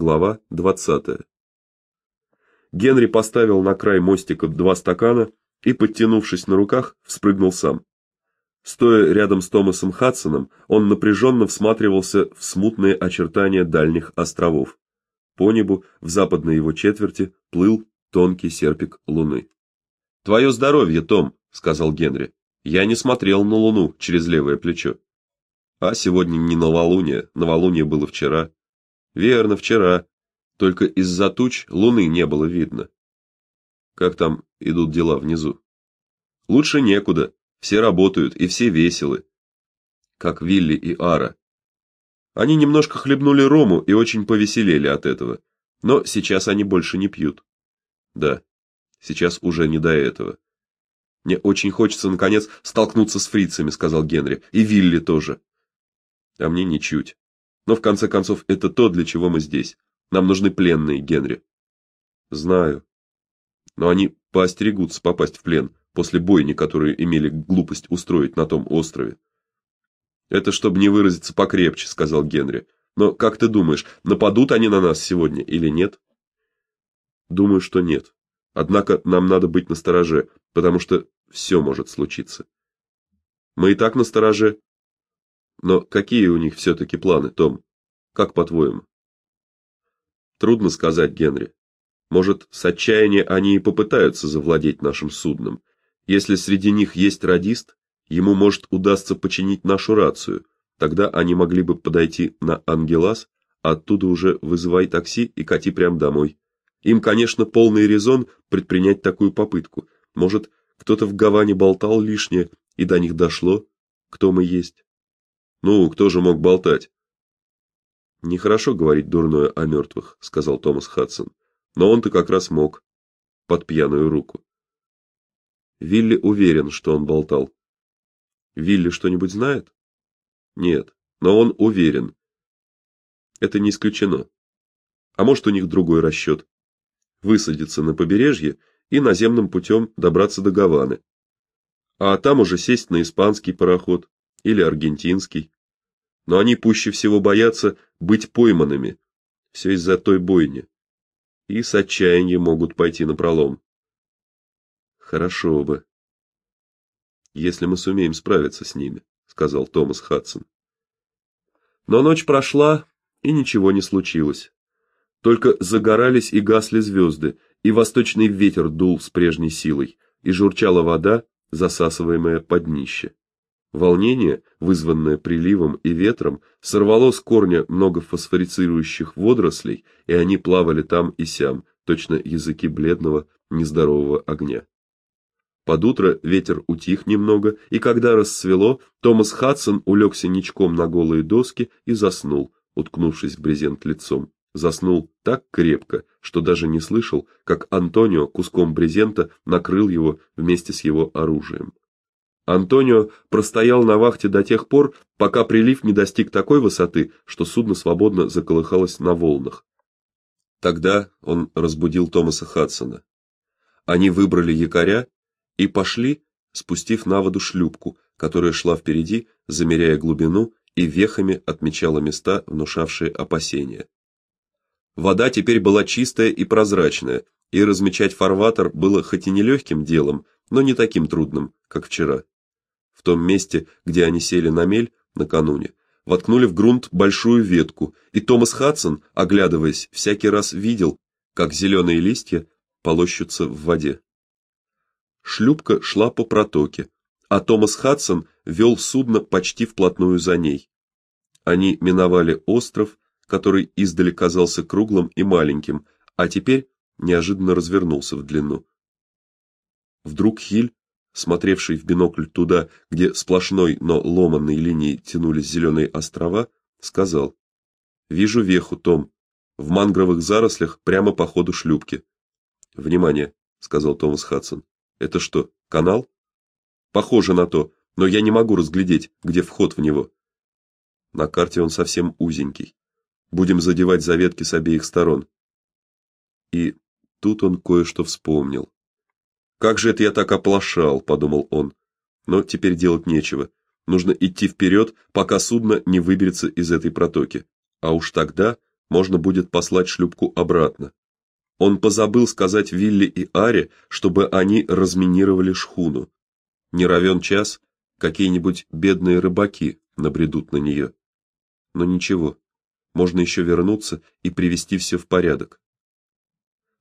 Глава 20. Генри поставил на край мостика два стакана и, подтянувшись на руках, вспрыгнул сам. Стоя рядом с Томасом Хадсоном, он напряженно всматривался в смутные очертания дальних островов. По небу в западной его четверти плыл тонкий серпик луны. «Твое здоровье, Том, сказал Генри. Я не смотрел на луну через левое плечо. А сегодня не новолуние, новолуние было вчера. Верно, вчера. Только из-за туч луны не было видно. Как там идут дела внизу? Лучше некуда. Все работают и все веселы. Как Вилли и Ара. Они немножко хлебнули рому и очень повеселели от этого. Но сейчас они больше не пьют. Да. Сейчас уже не до этого. Мне очень хочется наконец столкнуться с фрицами, сказал Генри. И Вилли тоже. А мне ничуть. Но в конце концов это то, для чего мы здесь. Нам нужны пленные, Генри. Знаю. Но они поостерегутся попасть в плен после бойни, которую имели глупость устроить на том острове. Это чтобы не выразиться покрепче, сказал Генри. Но как ты думаешь, нападут они на нас сегодня или нет? Думаю, что нет. Однако нам надо быть настороже, потому что все может случиться. Мы и так настороже. Но какие у них все таки планы, Том? Как по-твоему? Трудно сказать, Генри. Может, с отчаяния они и попытаются завладеть нашим судном. Если среди них есть радист, ему может удастся починить нашу рацию. Тогда они могли бы подойти на Ангелас, оттуда уже вызывай такси и кати прямо домой. Им, конечно, полный резон предпринять такую попытку. Может, кто-то в Гаване болтал лишнее, и до них дошло, кто мы есть. Ну, кто же мог болтать? Нехорошо говорить дурное о мертвых», — сказал Томас Хадсон. Но он-то как раз мог под пьяную руку. Вилли уверен, что он болтал. Вилли что-нибудь знает? Нет, но он уверен. Это не исключено. А может, у них другой расчет. Высадиться на побережье и наземным путем добраться до Гаваны. А там уже сесть на испанский пароход или аргентинский. Но они пуще всего боятся быть пойманными. Все из-за той бойни. И с отчаянием могут пойти на пролом. Хорошо бы. Если мы сумеем справиться с ними, сказал Томас Хадсон. Но ночь прошла, и ничего не случилось. Только загорались и гасли звезды, и восточный ветер дул с прежней силой, и журчала вода, засасываемая под днище. Волнение, вызванное приливом и ветром, сорвало с корня много фосфорицирующих водорослей, и они плавали там и сям, точно языки бледного, нездорового огня. Под утро ветер утих немного, и когда рассвело, Томас Хадсон улегся ничком на голые доски и заснул, уткнувшись в брезент лицом. Заснул так крепко, что даже не слышал, как Антонио куском брезента накрыл его вместе с его оружием. Антонио простоял на вахте до тех пор, пока прилив не достиг такой высоты, что судно свободно заколыхалось на волнах. Тогда он разбудил Томаса Хадсона. Они выбрали якоря и пошли, спустив на воду шлюпку, которая шла впереди, замеряя глубину и вехами отмечала места, внушавшие опасения. Вода теперь была чистая и прозрачная, и размечать фарватер было хоть и нелегким делом, но не таким трудным, как вчера. В том месте, где они сели на мель накануне, воткнули в грунт большую ветку, и Томас Хадсон, оглядываясь, всякий раз видел, как зеленые листья полощутся в воде. Шлюпка шла по протоке, а Томас Хадсон вел судно почти вплотную за ней. Они миновали остров, который издали казался круглым и маленьким, а теперь неожиданно развернулся в длину. Вдруг Хиль смотревший в бинокль туда, где сплошной, но ломаной линией тянулись зеленые острова, сказал: "Вижу веху, Том, в мангровых зарослях прямо по ходу шлюпки". "Внимание", сказал Томас Хадсон. "Это что, канал?" "Похоже на то, но я не могу разглядеть, где вход в него". На карте он совсем узенький. Будем задевать за ветки с обеих сторон. И тут он кое-что вспомнил. Как же это я так оплошал, подумал он. Но теперь делать нечего. Нужно идти вперед, пока судно не выберется из этой протоки. А уж тогда можно будет послать шлюпку обратно. Он позабыл сказать Вилли и Аре, чтобы они разминировали шхуну. Не равен час, какие-нибудь бедные рыбаки набредут на нее. Но ничего. Можно еще вернуться и привести все в порядок.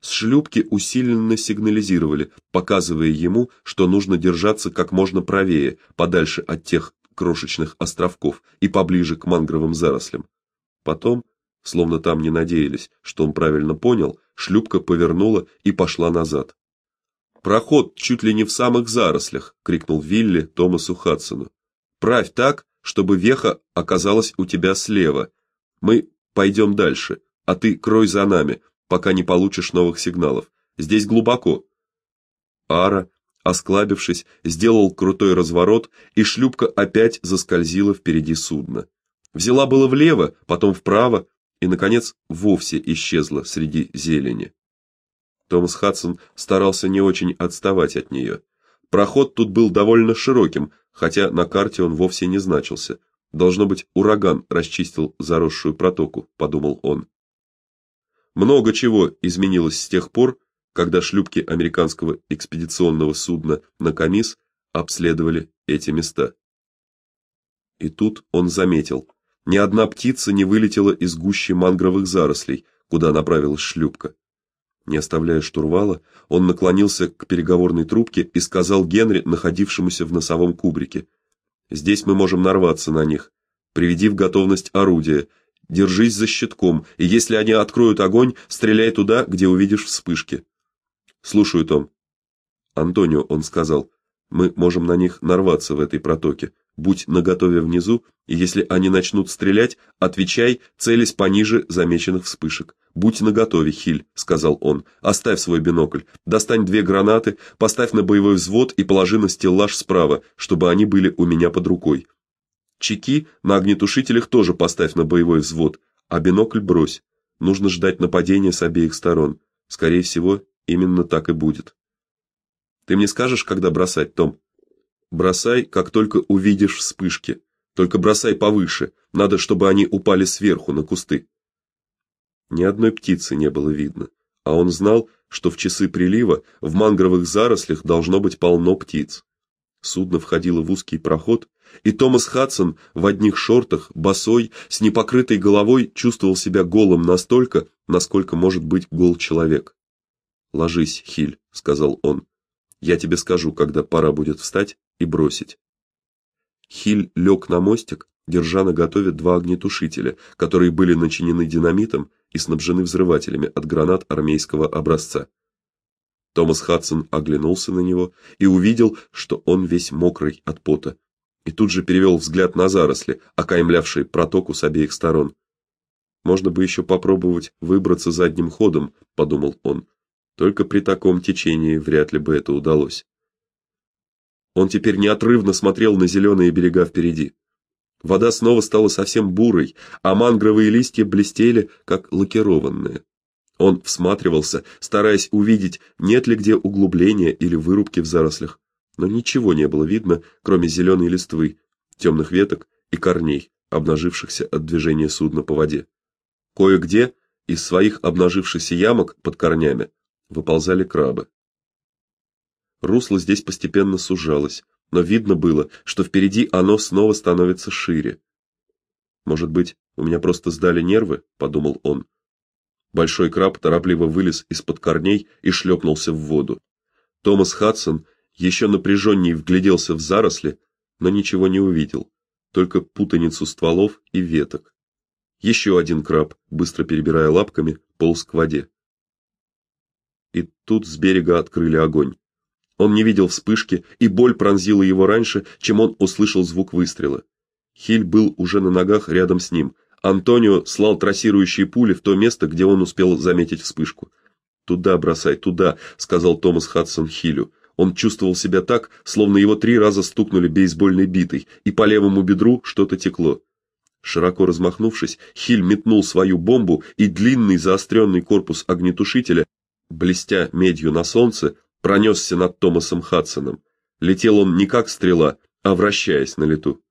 С шлюпки усиленно сигнализировали, показывая ему, что нужно держаться как можно правее, подальше от тех крошечных островков и поближе к мангровым зарослям. Потом, словно там не надеялись, что он правильно понял, шлюпка повернула и пошла назад. Проход чуть ли не в самых зарослях, крикнул Вилли Томасу Хадсону. Правь так, чтобы веха оказалась у тебя слева. Мы пойдем дальше, а ты крой за нами, пока не получишь новых сигналов. Здесь глубоко. Ара, осклабившись, сделал крутой разворот, и шлюпка опять заскользила впереди судна. Взяла было влево, потом вправо и наконец вовсе исчезла среди зелени. Томас Хадсон старался не очень отставать от нее. Проход тут был довольно широким, хотя на карте он вовсе не значился. Должно быть, ураган расчистил заросшую протоку, подумал он. Много чего изменилось с тех пор, когда шлюпки американского экспедиционного судна Накамис обследовали эти места. И тут он заметил, ни одна птица не вылетела из гущи мангровых зарослей, куда направилась шлюпка. Не оставляя штурвала, он наклонился к переговорной трубке и сказал Генри, находившемуся в носовом кубрике: "Здесь мы можем нарваться на них. Приведи в готовность орудие, держись за щитком, и если они откроют огонь, стреляй туда, где увидишь вспышки". "Слушаю, Том". Антонио, он сказал: "Мы можем на них нарваться в этой протоке. Будь наготове внизу, и если они начнут стрелять, отвечай, целясь пониже замеченных вспышек. Будь наготове, Хиль, сказал он. Оставь свой бинокль, достань две гранаты, поставь на боевой взвод и положи на стеллаж справа, чтобы они были у меня под рукой. Чеки на огнетушителях тоже поставь на боевой взвод, а бинокль брось. Нужно ждать нападения с обеих сторон. Скорее всего, именно так и будет. Ты мне скажешь, когда бросать, Том? Бросай, как только увидишь вспышки. Только бросай повыше. Надо, чтобы они упали сверху на кусты. Ни одной птицы не было видно, а он знал, что в часы прилива в мангровых зарослях должно быть полно птиц. Судно входило в узкий проход, и Томас Хадсон в одних шортах, босой, с непокрытой головой, чувствовал себя голым настолько, насколько может быть гол человек. "Ложись, Хиль", сказал он. "Я тебе скажу, когда пора будет встать и бросить. Хиль лег на мостик, держа наготове два огнетушителя, которые были начинены динамитом и снабжены взрывателями от гранат армейского образца. Томас Хадсон оглянулся на него и увидел, что он весь мокрый от пота, и тут же перевел взгляд на заросли, окаймлявшие протоку с обеих сторон. Можно бы еще попробовать выбраться задним ходом, подумал он. Только при таком течении вряд ли бы это удалось. Он теперь неотрывно смотрел на зеленые берега впереди. Вода снова стала совсем бурой, а мангровые листья блестели, как лакированные. Он всматривался, стараясь увидеть, нет ли где углубления или вырубки в зарослях, но ничего не было видно, кроме зеленой листвы, темных веток и корней, обнажившихся от движения судна по воде. Кое-где из своих обнажившихся ямок под корнями выползали крабы. Русло здесь постепенно сужалось, но видно было, что впереди оно снова становится шире. Может быть, у меня просто сдали нервы, подумал он. Большой краб торопливо вылез из-под корней и шлепнулся в воду. Томас Хадсон еще напряженнее вгляделся в заросли, но ничего не увидел, только путаницу стволов и веток. Еще один краб, быстро перебирая лапками, полз к воде. И тут с берега открыли огонь. Он не видел вспышки, и боль пронзила его раньше, чем он услышал звук выстрела. Хиль был уже на ногах рядом с ним. Антонио слал трассирующие пули в то место, где он успел заметить вспышку. "Туда бросай, туда", сказал Томас Хадсон Хилю. Он чувствовал себя так, словно его три раза стукнули бейсбольной битой, и по левому бедру что-то текло. Широко размахнувшись, Хиль метнул свою бомбу, и длинный заостренный корпус огнетушителя, блестя медью на солнце, пронесся над Томасом Хадсоном. Летел он не как стрела, а вращаясь на лету.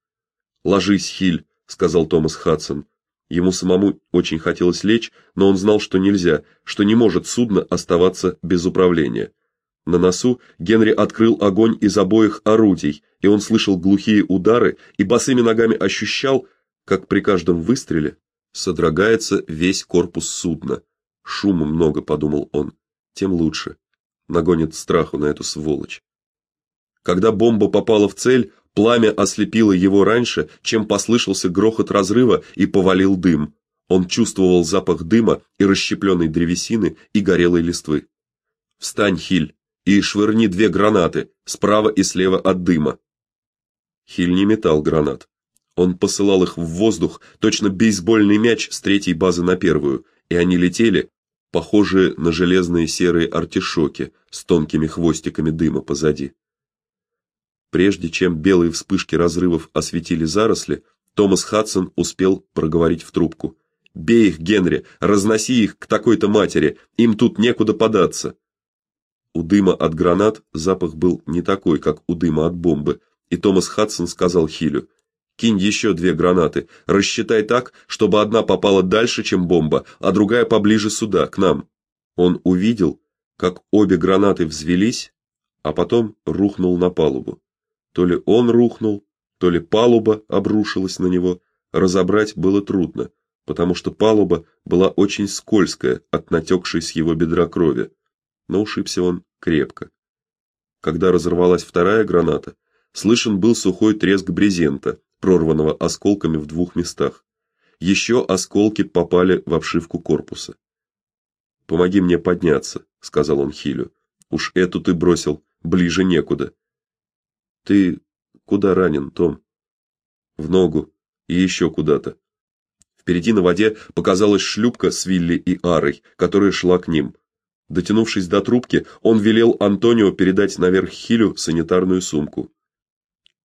"Ложись, Хиль", сказал Томас Хадсон. Ему самому очень хотелось лечь, но он знал, что нельзя, что не может судно оставаться без управления. На носу Генри открыл огонь из обоих орудий, и он слышал глухие удары и босыми ногами ощущал, как при каждом выстреле содрогается весь корпус судна. Шума много, подумал он. Тем лучше. Нагонит страху на эту сволочь. Когда бомба попала в цель, Пламя ослепило его раньше, чем послышался грохот разрыва и повалил дым. Он чувствовал запах дыма и расщепленной древесины и горелой листвы. Встань, Хиль, и швырни две гранаты справа и слева от дыма. Хиль не метал гранат. Он посылал их в воздух, точно бейсбольный мяч с третьей базы на первую, и они летели, похожие на железные серые артишоки с тонкими хвостиками дыма позади. Прежде чем белые вспышки разрывов осветили заросли, Томас Хадсон успел проговорить в трубку: "Бей их, Генри, разноси их к такой-то матери, им тут некуда податься". У дыма от гранат запах был не такой, как у дыма от бомбы, и Томас Хадсон сказал Хилю: "Кинь еще две гранаты, рассчитай так, чтобы одна попала дальше, чем бомба, а другая поближе сюда, к нам". Он увидел, как обе гранаты взвелись, а потом рухнул на палубу. То ли он рухнул, то ли палуба обрушилась на него, разобрать было трудно, потому что палуба была очень скользкая от натекшей с его бедра крови. Но ушибся он крепко. Когда разорвалась вторая граната, слышен был сухой треск брезента, прорванного осколками в двух местах. Еще осколки попали в обшивку корпуса. Помоги мне подняться, сказал он Хилю. Уж эту ты бросил ближе некуда. Ты куда ранен, Том? В ногу и еще куда-то. Впереди на воде показалась шлюпка с Вилли и Арой, которая шла к ним. Дотянувшись до трубки, он велел Антонио передать наверх Хилю санитарную сумку.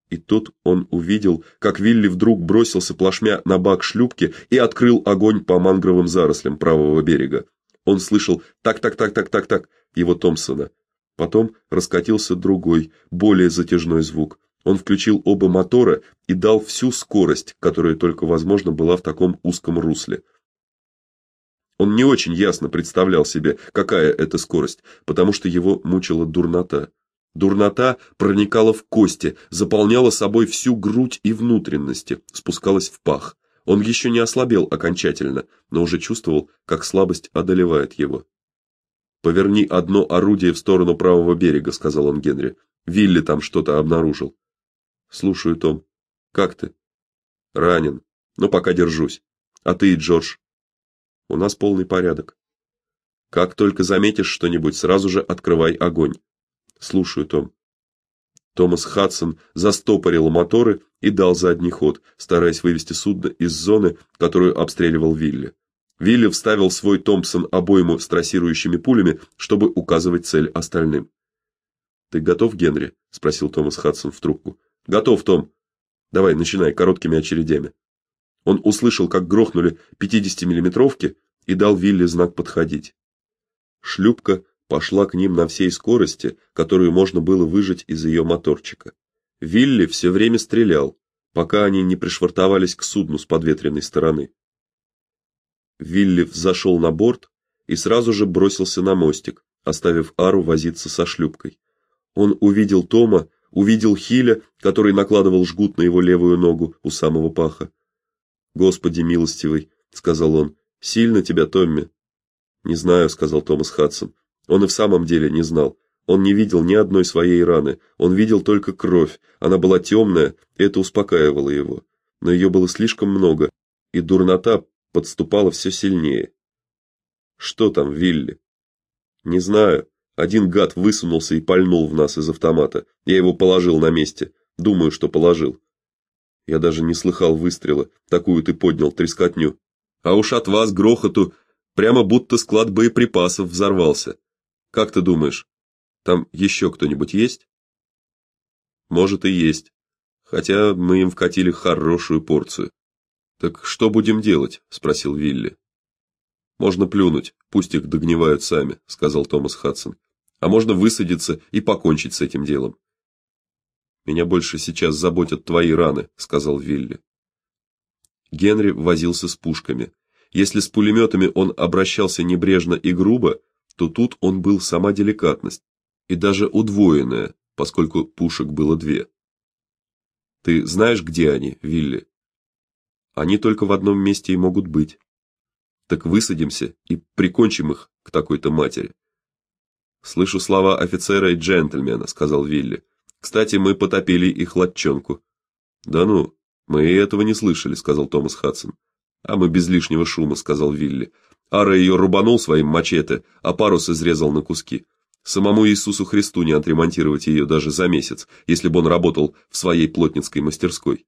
И тут он увидел, как Вилли вдруг бросился плашмя на бак шлюпки и открыл огонь по мангровым зарослям правого берега. Он слышал так-так-так-так-так-так его Томпсона. Потом раскатился другой, более затяжной звук. Он включил оба мотора и дал всю скорость, которая только возможно была в таком узком русле. Он не очень ясно представлял себе, какая это скорость, потому что его мучила дурнота. Дурнота проникала в кости, заполняла собой всю грудь и внутренности, спускалась в пах. Он еще не ослабел окончательно, но уже чувствовал, как слабость одолевает его. Поверни одно орудие в сторону правого берега, сказал он Генри. Вилли там что-то обнаружил. Слушаю, Том. Как ты? Ранен, но пока держусь. А ты Джордж? У нас полный порядок. Как только заметишь что-нибудь, сразу же открывай огонь. Слушаю, Том. Томас Хадсон застопорил моторы и дал задний ход, стараясь вывести судно из зоны, которую обстреливал Вилли. Вилли вставил свой Томпсон обойму с трассирующими пулями, чтобы указывать цель остальным. Ты готов, Генри? спросил Томас Хадсон в трубку. Готов, Том. Давай, начинай короткими очередями. Он услышал, как грохнули 50-миллиметровки и дал Вилли знак подходить. Шлюпка пошла к ним на всей скорости, которую можно было выжать из ее моторчика. Вилли все время стрелял, пока они не пришвартовались к судну с подветренной стороны. Вилли взошел на борт и сразу же бросился на мостик, оставив Ару возиться со шлюпкой. Он увидел Тома, увидел Хиля, который накладывал жгут на его левую ногу у самого паха. "Господи милостивый", сказал он. "Сильно тебя, Томми?" "Не знаю", сказал Томас Хадсон. Он и в самом деле не знал. Он не видел ни одной своей раны. Он видел только кровь. Она была темная, и это успокаивало его. Но ее было слишком много, и дурнота подступала все сильнее. Что там, Вилли? Не знаю. Один гад высунулся и пальнул в нас из автомата. Я его положил на месте. Думаю, что положил. Я даже не слыхал выстрела. Такую ты поднял трескотню. А уж от вас грохоту прямо будто склад боеприпасов взорвался. Как ты думаешь, там еще кто-нибудь есть? Может и есть. Хотя мы им вкатили хорошую порцию. Так что будем делать? спросил Вилли. Можно плюнуть, пусть их догнивают сами, сказал Томас Хадсон. А можно высадиться и покончить с этим делом. Меня больше сейчас заботят твои раны, сказал Вилли. Генри возился с пушками. Если с пулеметами он обращался небрежно и грубо, то тут он был сама деликатность, и даже удвоенная, поскольку пушек было две. Ты знаешь, где они, Вилли? Они только в одном месте и могут быть. Так высадимся и прикончим их к такой-то матери. Слышу слова офицера и джентльмена, сказал Вилли. Кстати, мы потопили их лодчонку. Да ну, мы и этого не слышали, сказал Томас Хадсон. А мы без лишнего шума, сказал Вилли. Ара ее рубанул своим мачете, а парус изрезал на куски. Самому Иисусу Христу не отремонтировать ее даже за месяц, если бы он работал в своей плотницкой мастерской.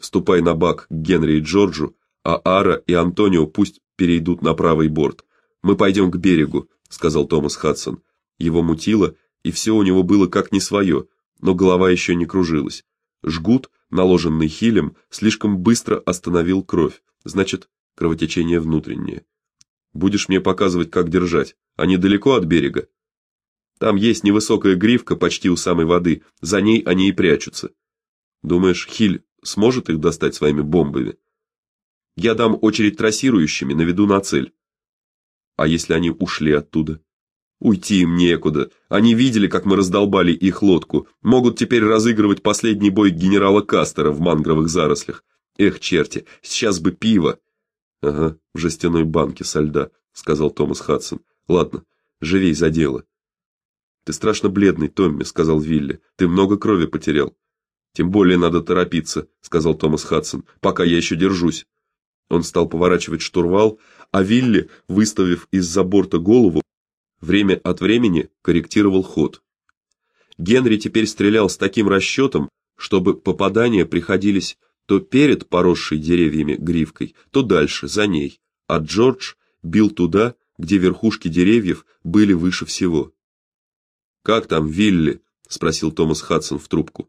Ступай на бак к Генри и Джорджу, а Ара и Антонио пусть перейдут на правый борт. Мы пойдем к берегу, сказал Томас Хадсон. Его мутило, и все у него было как не свое, но голова еще не кружилась. Жгут, наложенный хилем, слишком быстро остановил кровь. Значит, кровотечение внутреннее. Будешь мне показывать, как держать. Они далеко от берега. Там есть невысокая гривка почти у самой воды, за ней они и прячутся. Думаешь, Хиль сможет их достать своими бомбами? Я дам очередь трассирующими, наведу на цель. А если они ушли оттуда? Уйти им некуда. Они видели, как мы раздолбали их лодку. Могут теперь разыгрывать последний бой генерала Кастера в мангровых зарослях. Эх, черти, сейчас бы пиво. Ага, в жестяной банке со льда, сказал Томас Хадсон. Ладно, живей за дело. Ты страшно бледный, Томми, сказал Вилли. Ты много крови потерял. Тем более надо торопиться, сказал Томас Хадсон. Пока я еще держусь. Он стал поворачивать штурвал, а Вилли, выставив из-за борта голову, время от времени корректировал ход. Генри теперь стрелял с таким расчетом, чтобы попадания приходились то перед поросшей деревьями гривкой, то дальше, за ней, а Джордж бил туда, где верхушки деревьев были выше всего. Как там Вилли? спросил Томас Хадсон в трубку.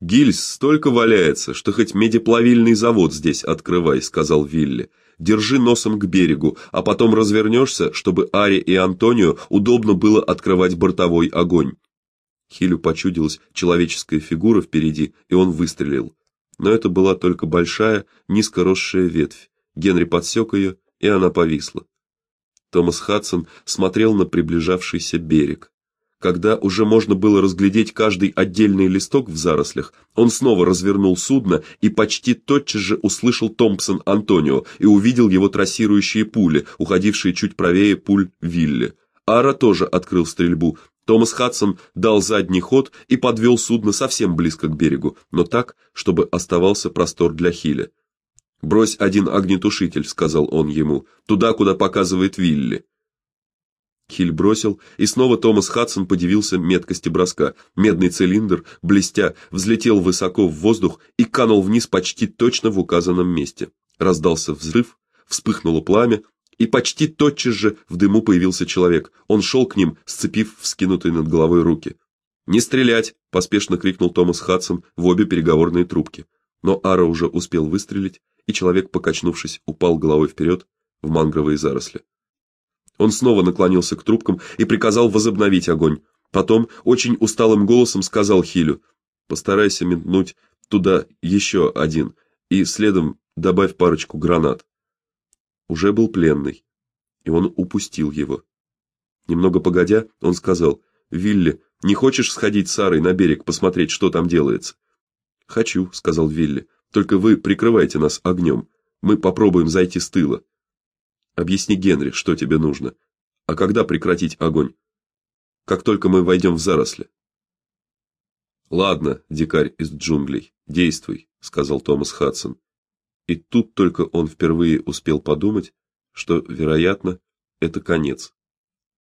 Гильз столько валяется, что хоть медиплавильный завод здесь открывай, сказал Вилли. Держи носом к берегу, а потом развернешься, чтобы Аре и Антонио удобно было открывать бортовой огонь. Хилю почудилась человеческая фигура впереди, и он выстрелил но это была только большая, низкоросшая ветвь. Генри подсек ее, и она повисла. Томас Хадсон смотрел на приближавшийся берег. Когда уже можно было разглядеть каждый отдельный листок в зарослях, он снова развернул судно и почти тотчас же услышал Томпсон Антонио и увидел его трассирующие пули, уходившие чуть правее пуль Вилли. Ара тоже открыл стрельбу, Томас Хадсон дал задний ход и подвел судно совсем близко к берегу, но так, чтобы оставался простор для Хиля. "Брось один огнетушитель", сказал он ему, "туда, куда показывает Вилли". Хиль бросил, и снова Томас Хадсон подивился меткости броска. Медный цилиндр, блестя, взлетел высоко в воздух и канул вниз почти точно в указанном месте. Раздался взрыв, вспыхнуло пламя, и почти тотчас же в дыму появился человек. Он шел к ним, сцепив вскинутые над головой руки. "Не стрелять!" поспешно крикнул Томас Хадсон в обе переговорные трубки. Но Ара уже успел выстрелить, и человек, покачнувшись, упал головой вперед в мангровые заросли. Он снова наклонился к трубкам и приказал возобновить огонь. Потом очень усталым голосом сказал Хилю: "Постарайся метнуть туда еще один и следом добавь парочку гранат" уже был пленный, и он упустил его. Немного погодя, он сказал: "Вилли, не хочешь сходить с Сарой на берег посмотреть, что там делается?" "Хочу", сказал Вилли. "Только вы прикрывайте нас огнем. Мы попробуем зайти с тыла. Объясни Генри, что тебе нужно. А когда прекратить огонь? Как только мы войдем в заросли". Ладно, дикарь из джунглей, действуй, сказал Томас Хадсон. И тут только он впервые успел подумать, что, вероятно, это конец.